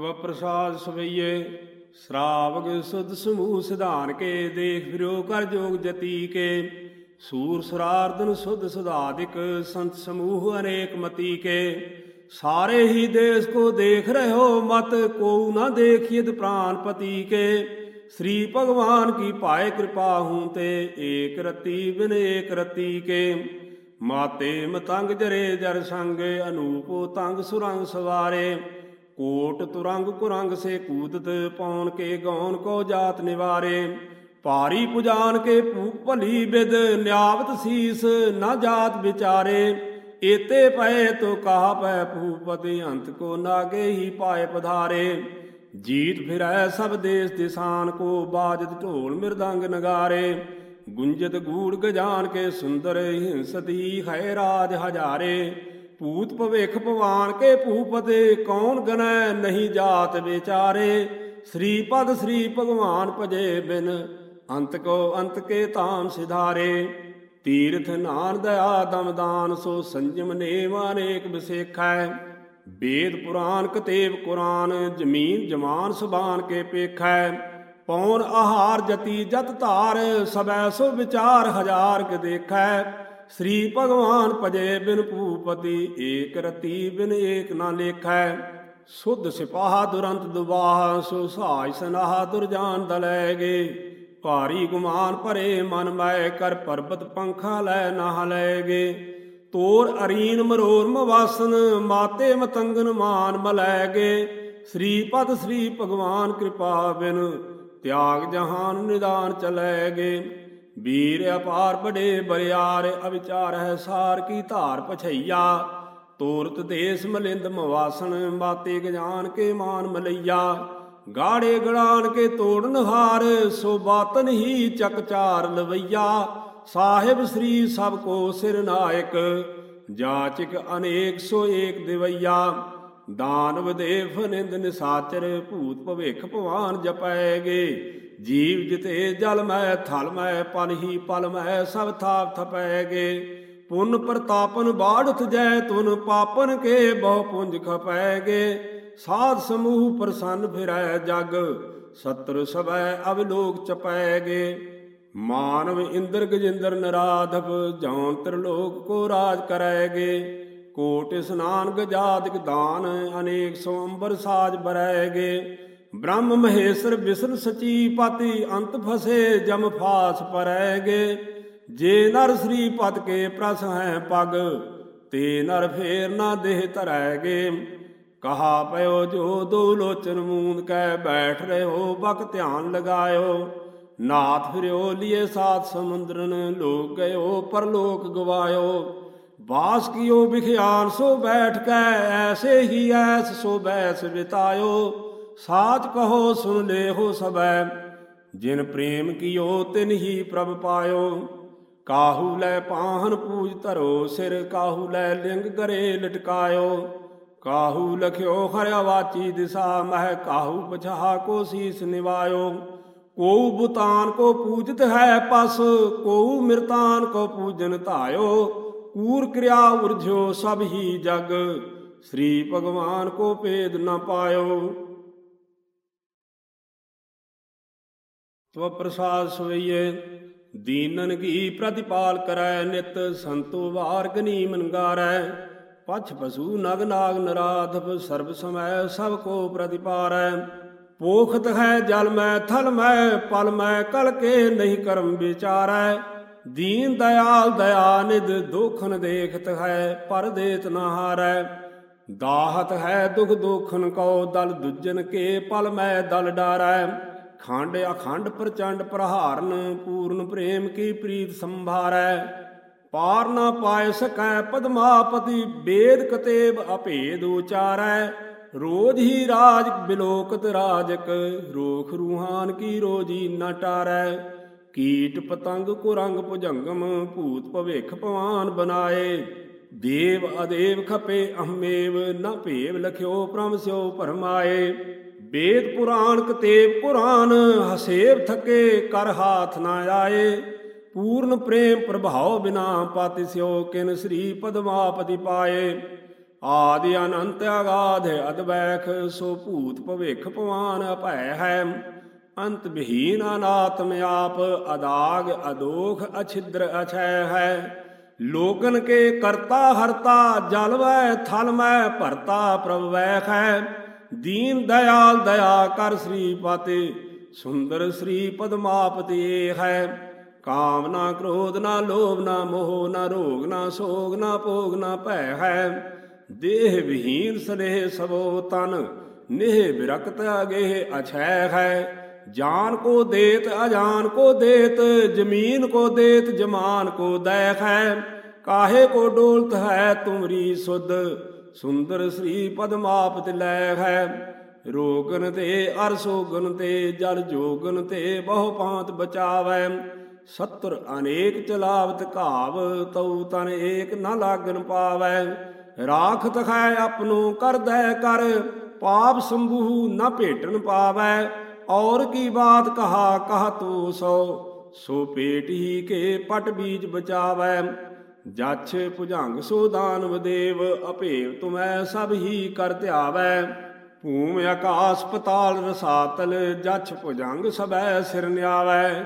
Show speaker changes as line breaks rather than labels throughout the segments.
ਤਵ ਪ੍ਰਸਾਦ ਸਵਈਏ? ਸ਼ਰਾਵਗ ਸੁਧ ਸਮੂਹ ਸਿਧਾਨ ਕੇ, ਦੇਖ ਫਿਰਿਓ ਕਰ ਜੋਗ ਜਤੀ ਕੇ। ਸੂਰ ਸੁਰਾਰਦਨ ਸੁਧ ਸੁਧਾਦਿਕ, ਸੰਤ ਸਮੂਹ ਅਨੇਕ ਮਤੀ ਕੇ। ਸਾਰੇ ਹੀ ਦੇਸ ਕੋ ਦੇਖ ਰਹਿਓ ਮਤ ਕੋ ਨਾ ਦੇਖੀਦ ਪ੍ਰਾਨਪਤੀ ਕੇ। ਸ੍ਰੀ ਭਗਵਾਨ ਕੀ ਪਾਏ ਕਿਰਪਾ ਹੂੰ ਤੇ, ਏਕ ਰਤੀ ਬਿਨ ਏਕ ਰਤੀ ਕੇ। ਮਾਤੇ ਮਤੰਗ ਜਰੇ ਜਰ ਸੰਗ, ਅਨੂਪੋ ਤੰਗ ਸੁਰੰਗ ਸਵਾਰੇ। ਕੋਟ ਤੁਰੰਗ ਕੁਰੰਗ ਸੇ ਕੂਦਤ ਪੌਣ ਕੇ ਗੌਨ ਕੋ ਜਾਤ ਨਿਵਾਰੇ। ਭਾਰੀ ਪੁਜਾਨ ਕੇ ਭੂ ਭਲੀ ਬਿਦ ਨਿਆਵਤ ਸੀਸ ਨਾ ਜਾਤ ਵਿਚਾਰੇ। ਏਤੇ ਪਏ ਤੋ ਕਹਾ ਪੈ ਭੂਪਤੀ ਅੰਤ ਕੋ ਨਾਗੇ ਹੀ ਪਾਏ ਪਧਾਰੇ। ਜੀਤ ਫਿਰੈ ਸਭ ਦੇਸ ਦਿਸਾਨ ਕੋ ਬਾਜਤ ਢੋਲ ਮਿਰਦੰਗ ਨਗਾਰੇ। ਗੁੰਜਤ ਗੂੜ ਗਜਾਨ ਕੇ ਸੁੰਦਰ ਹਿੰਸਤੀ ਹੈ ਰਾਜ ਹਜ਼ਾਰੇ। ਭੂਤ ਭਵੇਖ ਭਵਾਨ ਕੇ ਭੂਪਤੇ ਕੌਣ ਗਨੈ ਨਹੀਂ ਜਾਤ ਵਿਚਾਰੇ? ਸ੍ਰੀ ਪਦ ਸ੍ਰੀ ਭਗਵਾਨ ਭਜੇ ਬਿਨ, ਅੰਤ ਕੋ ਅੰਤ ਕੇ ਧਾਮ ਸਿਧਾਰੇ। ਤੀਰਥ ਨਾਨ ਦਇਆ ਦਮਦਾਨ ਸੋ ਸੰਜਮ ਨੇਮ ਅਨੇਕ ਵਿਸੇਖੈ। ਵੇਦ ਪੁਰਾਨ ਕਤੇਬ ਕੁਰਾਨ, ਜ਼ਮੀਨ ਜਮਾਨ ਸੁਬਾਨ ਕੇ ਪੇਖੈ। ਪੌਣ ਆਹਾਰ ਜਤੀ ਜਤ ਧਾਰ ਸਬੈ ਸੋ ਵਿਚਾਰ ਹਜ਼ਾਰ ਕੇ ਦੇਖੈ। ਸ੍ਰੀ ਭਗਵਾਨ ਭਜੇ ਬਿਨ ਭੂਪਤੀ, ਏਕ ਰਤੀ ਬਿਨ ਏਕ ਨਾ ਲੇਖੈ। ਸੁਧ ਸਿਪਾਹ ਦੁਰੰਤ ਦੁਬਾਹ ਸੋ ਸਾਜ ਸਨਾਹ ਦੁਰਜਾਨ ਦਲੈਗੇ। ਭਾਰੀ ਗੁਮਾਨ ਭਰੇ ਮਨ ਮੈ ਕਰ ਪਰਬਤ ਪੰਖਾ ਲੈ ਨਾ ਲੈਗੇ ਤੋਰ ਅਰੀਨ ਮਰੋਰ ਮਵਾਸਨ, ਮਾਤੇ ਮਤੰਗਨ ਮਾਨ ਮਲੈਗੇ। ਸ੍ਰੀ ਪਦ ਸ੍ਰੀ ਭਗਵਾਨ ਕਿਰਪਾ ਬਿਨ, ਤਿਆਗ ਜਹਾਨ ਨਿਦਾਨ ਚਲੈਗੇ। ਵੀਰ ਅਪਾਰ ਬੜੇ ਬਰਿਆਰ, ਅਵਿਚਾਰ ਹੈ ਸਾਰ ਕੀ ਧਾਰ ਪਛਈਆ। ਤੋਰਤ ਦੇਸ ਮਲਿੰਦ ਮਵਾਸਨ ਮਾਤੇ ਗਜਾਨ ਕੇ ਮਾਨ ਮਲਈਆ। ਗਾੜੇ ਗੜਾਨ ਕੇ ਤੋੜਨ ਹਾਰ, ਸੋ ਬਾਤਨ ਹੀ ਚਕਚਾਰ ਲਵਈਆ। ਸਾਹਿਬ ਸ੍ਰੀ ਸਭ ਕੋ ਸਿਰ ਨਾਇਕ, ਜਾਚਿਕ ਅਨੇਕ ਸੋ ਏਕ ਦਿਵਈਆ। ਦਾਨਵ ਦੇਵ ਨਿੰਦ ਨਿਸਾਚਰ, ਭੂਤ ਭਵੇਖ ਭਵਾਨ ਜਪੈਗੇ ਜੀਵ ਜਿਤੇ ਜਲ ਮੈ, ਥਲ ਮੈ, ਪਲ ਹੀ ਪਲ ਮੈ, ਸਭ ਥਾਪ ਥਪੈਗੇ ਪੁੰਨ ਪ੍ਰਤਾਪਨ ਬਾੜਤ ਜੈ ਤੁਨ ਪਾਪਨ ਕੇ ਬਹੁ ਪੁੰਜ ਖਪੈਗੇ ਸਾਧ ਸਮੂਹ ਪ੍ਰਸੰਨ ਫਿਰੈ ਜਗ, ਸਤਰ ਸਭੈ ਅਵਲੋਕ ਚਪੈਗੇ ਮਾਨਵ ਇੰਦਰ ਗਜਿੰਦਰ ਨਰਾਧਵ ਜੌਨ ਤ੍ਰਿਲੋਕ ਕੋ ਰਾਜ ਕਰੈਗੇ ਕੋਟ ਇਸਨਾਨ ਗਜਾਦਿਕ ਦਾਨ, ਅਨੇਕ ਸੋ ਅੰਬਰ ਸਾਜ ਬਰੈਗੇ ਬ੍ਰਹਮ ਮਹੇਸ਼ਰ ਵਿਸ਼ਨ ਸਚੀ ਪਤੀ ਅੰਤ ਫਸੇ ਜਮ ਫਾਸ ਪਰੈਗੇ ਜੇ ਨਰ ਸ੍ਰੀ ਪਤ ਕੇ ਪ੍ਰਸ ਹੈ ਪਗ, ਤੇ ਨਰ ਫੇਰ ਨਾ ਦੇਹ ਧਰੈਗੇ ਕਹਾ ਪਇਓ ਜੋ ਦੋ ਲੋਚਨ ਮੂੰਦ ਕੈ ਬੈਠ ਰਹੋ, ਬਕ ਧਿਆਨ ਲਗਾਇਓ। ਨਾਥ ਫਿਰਿਓ ਲਿਏ ਸਾਤ ਸਮੁੰਦਰਨ, ਲੋਕ ਗਇਓ ਪਰਲੋਕ ਗਵਾਇਓ। ਬਾਸ ਕੀਓ ਵਿਖਿਆਨ ਸੋ ਬੈਠ ਕੈ, ਐਸੇ ਹੀ ਐਸ ਸੋ ਬੈਸ ਬਿਤਾਇਓ। ਸਾਚ ਕਹੋ ਸੁਨ ਲੇਹੋ ਸਬੈ ਜਿਨ ਪ੍ਰੇਮ ਕੀਓ, ਤਿਨ ਹੀ ਪ੍ਰਭ ਪਾਇਓ। ਕਾਹੂ ਲੈ ਪਾਹਨ ਪੂਜ ਧਰੋ, ਸਿਰ ਕਾਹੂ ਲੈ ਲਿੰਗ ਗਰੇ ਲਟਕਾਇਓ। ਕਾਹੂ ਲਖਿਓ ਹਰਿਆ ਵਾਚੀ ਦਿਸਾ ਮਹਿ, ਕਾਹੂ ਪਛਾਹ ਕੋ ਸੀਸ ਨਿਵਾਇਓ। ਕੋਉ ਬੁਤਾਨ ਕੋ ਪੂਜਤ ਹੈ ਪਸ ਕੋਉ ਮਿਰਤਾਨ ਕੋ ਪੂਜਨ ਧਾਇਓ। ਕੂਰ ਕਿਰਿਆ ਉਰਝਿਓ ਸਭ ਹੀ ਜਗ, ਸ੍ਰੀ ਭਗਵਾਨ ਕੋ ਭੇਦ ਨ ਪਾਇਓ। ਤਵ ਪ੍ਰਸਾਦ ਸਵਈਏ, ਦੀਨਨ ਕੀ ਪ੍ਰਤਿਪਾਲ ਕਰੈ, ਨਿਤ ਸੰਤੋ ਵਾਰ ਗਨੀ ਮਨਗਾਰੈ ਪਛ ਪਸੂ ਨਗ ਨਾਗ ਨਰਾਧਪ ਸਰਬ ਸਮੈ ਸਭ ਕੋ ਪ੍ਰਤਿਪਾਰੈ। ਪੋਖਤ ਹੈ ਜਲ ਮੈਂ, ਥਲ ਮੈਂ, ਪਲ ਮੈਂ, ਕਲ ਕੇ ਨਹੀਂ ਕਰਮ ਵਿਚਾਰੈ। ਦੀਨ ਦਇਆਲ ਦਇਆ ਨਿਦ ਦੁਖਨ ਦੇਖਤ ਹੈ, ਪਰ ਦੇਤ ਨਾ ਹਾਰੈ। ਦਾਹਤ ਹੈ ਦੁਖ ਦੁਖਨ ਕਉ, ਦਲ ਦੁਜਨ ਕੇ ਪਲ ਮੈਂ ਦਲ ਡਾਰੈ। ਖੰਡ ਅਖੰਡ ਪ੍ਰਚੰਡ ਪ੍ਰਹਾਰਨ, ਪੂਰਨ ਪ੍ਰੇਮ ਕੀ ਪ੍ਰੀਤ ਸੰਭਾਰੈ? ਪਾਰ ਨਾ ਪਾਇ ਸਕੈ ਪਦਮਾਪਤੀ, ਬੇਦ ਕਤੇਬ ਅਭੇਦ ਉਚਾਰੈ। ਰੋਜ ਹੀ ਰਾਜ ਬਿਲੋਕਤ ਰਾਜਕ, ਰੋਖ ਰੂਹਾਨ ਕੀ ਰੋਜੀ ਨ ਟਾਰੈ। ਕੀਟ ਪਤੰਗ ਕੁਰੰਗ ਭੁਜੰਗਮ, ਭੂਤ ਭਵੇਖ ਭਵਾਨ ਬਨਾਏ। ਦੇਵ ਅਦੇਵ ਖਪੇ ਅਹਮੇਵ, ਨਾ ਭੇਵ ਲਖਿਓ ਪ੍ਰਮ ਸਿਓ ਪਰਮਾਏ ਵੇਦ ਪੁਰਾਣ ਕਤੇਬ ਕੁਰਾਨ ਹਸੇਬ ਥਕੇ ਕਰ ਹਾਥ ਨਾ ਆਏ। ਪੂਰਨ ਪ੍ਰੇਮ ਪ੍ਰਭਾਵ ਬਿਨਾ ਪਾਤਿ ਸਿਓ ਕਿਨ ਸ੍ਰੀ ਪਦਮਾਪਤੀ ਪਾਏ। ਆਦਿ ਅਨੰਤ ਅਗਾਧ ਅਦਵੈਖ ਸੋ ਭੂਤ ਭਵਿਖ ਭਵਾਨ ਅਭੈ ਹੈ। ਅੰਤ ਵਿਹੀਨ ਅਨਾਤਮ ਆਪ, ਅਦਾਗ ਅਦੋਖ ਅਛਿਦਰ ਅਛੈ ਹੈ। ਲੋਕਨ ਕੇ ਕਰਤਾ ਹਰਤਾ, ਜਲ ਵੈ ਥਲ ਮੈਂ ਭਰਤਾ ਪ੍ਰਭ ਵੈਖ ਹੈ। ਦੀਨ ਦਇਆਲ ਦਇਆ ਕਰ ਸ੍ਰੀ ਪਾਤੇ ਸੁੰਦਰ ਸ੍ਰੀ ਪਦਮਾਪਤੀ ਹੈ। ਕਾਮ ਨਾ ਕ੍ਰੋਧ, ਨਾ ਲੋਭ, ਨਾ ਮੋਹ, ਨਾ ਰੋਗ, ਨਾ ਸੋਗ, ਨਾ ਭੋਗ, ਨਾ ਭੈ ਹੈ। ਦੇਹ ਵਿਹੀਨ ਸਨੇਹ ਸਭੋ ਤਨ, ਨਿਹ ਬਿਰਕਤ ਅਗੇ ਅਛੈ ਹੈ। ਜਾਨ ਕੋ ਦੇਤ, ਅਜਾਨ ਕੋ ਦੇਤ, ਜ਼ਮੀਨ ਕੋ ਦੇਤ, ਜਮਾਨ ਕੋ ਦੇਖ ਹੈ। ਕਾਹੇ ਕੋ ਡੋਲਤ ਹੈ ਤੁਮਰੀ ਸੁਧ ਸੁੰਦਰ ਸ੍ਰੀ ਪਦਮਾਪਤ ਲੈ ਹੈ। ਰੋਗਨ ਤੇ ਅਰਸੋਗਨ ਤੇ, ਜਲ ਜੋਗਨ ਤੇ ਬਹੁ ਪਾਂਤ ਬਚਾਵੈ। ਸਤਰ ਅਨੇਕ ਚਲਾਵਤ ਘਾਵ, ਤਉ ਤਨ ਏਕ ਨ ਲਾਗਨ ਪਾਵੈ। ਰਾਖ ਤਖੈ ਆਪਨੋ ਕਰਦੈ ਕਰ, ਪਾਪ ਸੰਭੂ ਨ ਭੇਟਨ ਪਾਵੈ। ਔਰ ਕੀ ਬਾਤ ਕਹਾ, ਕਹ ਤੂ ਸੋ ਸੋ ਪੇਟ ਹੀ ਕੇ ਪਟ ਬੀਜ ਬਚਾਵੈ। ਜਛ ਭੁਜੰਗ ਸੋ ਦਾਨਵ ਦੇਵ ਅਭੇਵ ਤੁਮੈ ਸਭ ਹੀ ਕਰ ਧਿਆਵੈ। ਭੂਮ ਆਕਾਸ ਪਤਾਲ ਰਸਾਤਲ, ਜਛ ਭੁਜੰਗ ਸਬੈ ਸਿਰ ਨਿਆਵੈ।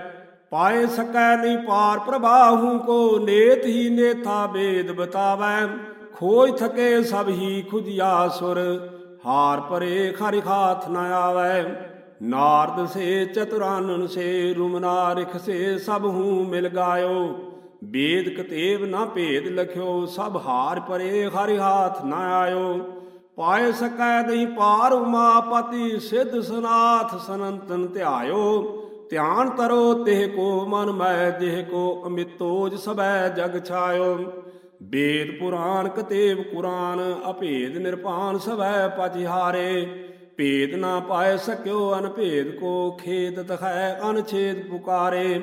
ਪਾਏ ਸਕੈ ਨਹੀਂ ਪਾਰ ਪ੍ਰਭਾਹੂ ਕੋ, ਨੇਤ ਹੀ ਨੇਥਾ ਬੇਦ ਬਤਾਵੈ। ਖੋਜ ਥਕੇ ਸਭ ਹੀ ਖੁਜਿਆ ਸੁਰ, ਹਾਰ ਪਰੇ ਖਰਿ ਖਾਥ ਨ ਆਵੈ। ਨਾਰਦ ਸੇ ਚਤੁਰਾਨਨ ਸੇ ਰੁਮਨਾਰਿਖ ਸੇ ਸਭ ਹੂੰ ਮਿਲ ਗਾਇਓ। ਵੇਦ ਕਤੇਬ ਨਾ ਭੇਦ ਲਖਿਓ, ਸਭ ਹਾਰ ਪਰੇ ਹਰਿ ਹਾਥ ਨਾ ਆਇਓ। ਪਾਏ ਸਕੈ ਨਹੀਂ ਪਾਰ ਉਮਾਪਤੀ, ਸਿੱਧ ਸਨਾਥ ਸਨੰਤਨ ਧਿਆਇਓ। ਧਿਆਨ ਤਰੋ ਤਿਹ ਕੋ ਮਨ ਮੈ ਦੇਹ ਕੋ ਅਮਿਤੋਜ ਸਬੈ ਜਗ ਛਾਇਓ। ਵੇਦ ਪੁਰਾਨ ਕਤੇਬ ਕੁਰਾਨ, ਅਭੇਦ ਨਿਰਪਾਨ ਸਵੈ ਪਜਿਹਾਰੇ ਭੇਦ ਨਾ ਪਾਏ ਸਕਿਓ, ਅਨਭੇਦ ਕੋ ਖੇਦ ਤਖੈ ਅਨਛੇਦ ਪੁਕਾਰੇ।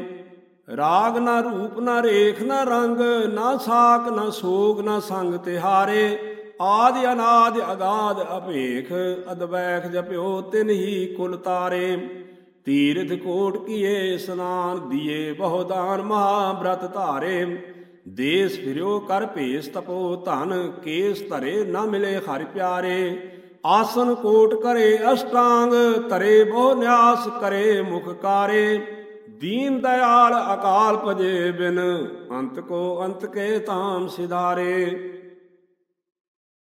ਰਾਗ ਨਾ ਰੂਪ ਨਾ ਰੇਖ ਨਾ ਰੰਗ, ਨਾ ਸਾਕ ਨਾ ਸੋਗ ਨਾ ਸੰਗ ਤਿਹਾਰੇ, ਆਦ ਅਨਾਦ ਅਗਾਧ ਅਭੇਖ, ਅਦਵੈਖ ਜਪਿਓ ਤਿਨ ਹੀ ਕੁਲ ਤਾਰੇ। ਤੀਰਥ ਕੋਟ ਕੀਏ ਇਸਨਾਨ ਦੀਏ ਬਹੁ ਦਾਨ ਮਹਾ ਧਾਰੇ। ਦੇਸ ਫਿਰਿਓ ਕਰ ਭੇਸ ਤਪੋ ਧਨ, ਕੇਸ ਧਰੇ ਨਾ ਮਿਲੇ ਹਰਿ ਪਿਆਰੇ। ਆਸਨ ਕੋਟ ਕਰੇ ਅਸ਼ਟਾਂਗ, ਧਰੇ ਬਹੁ ਨਿਆਸ ਕਰੇ ਮੁਖ ਕਾਰੇ। ਦੀਨ ਦਇਆਲ ਅਕਾਲ ਭਜੇ ਬਿਨ ਅੰਤ ਕੋ ਅੰਤ ਕੇ ਤਾਮ ਸਿਧਾਰੇ।